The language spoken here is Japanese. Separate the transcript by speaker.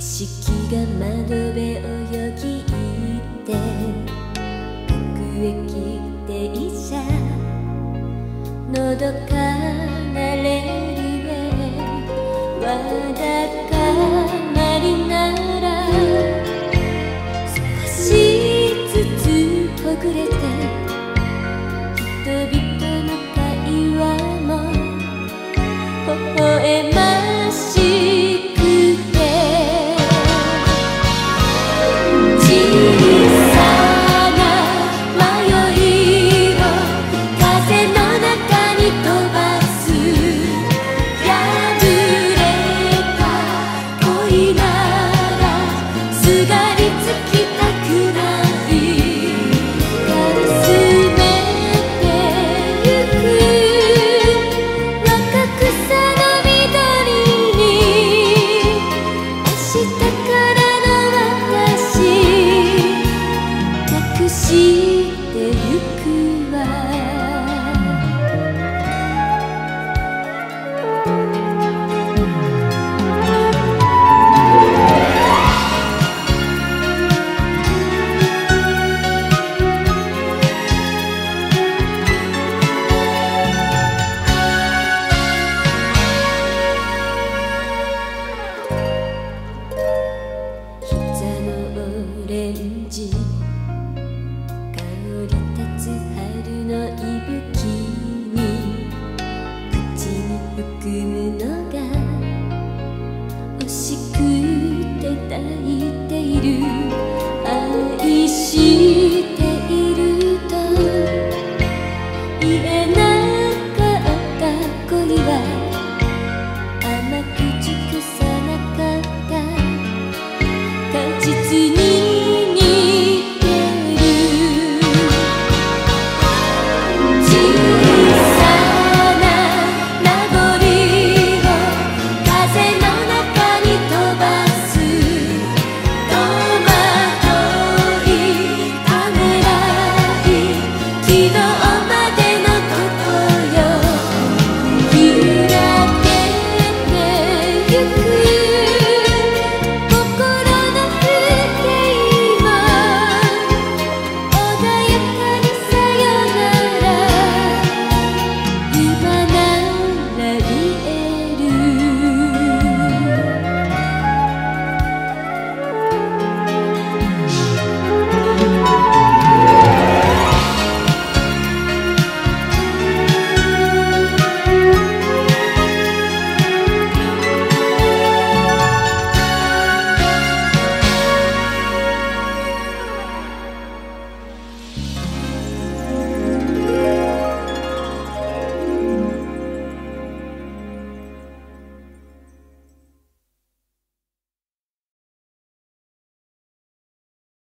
Speaker 1: 景色が窓辺をよぎって各駅停車のどかなレールへわだかまりなら少しずつほぐれてえなかった恋は甘く熟さなかった。果実に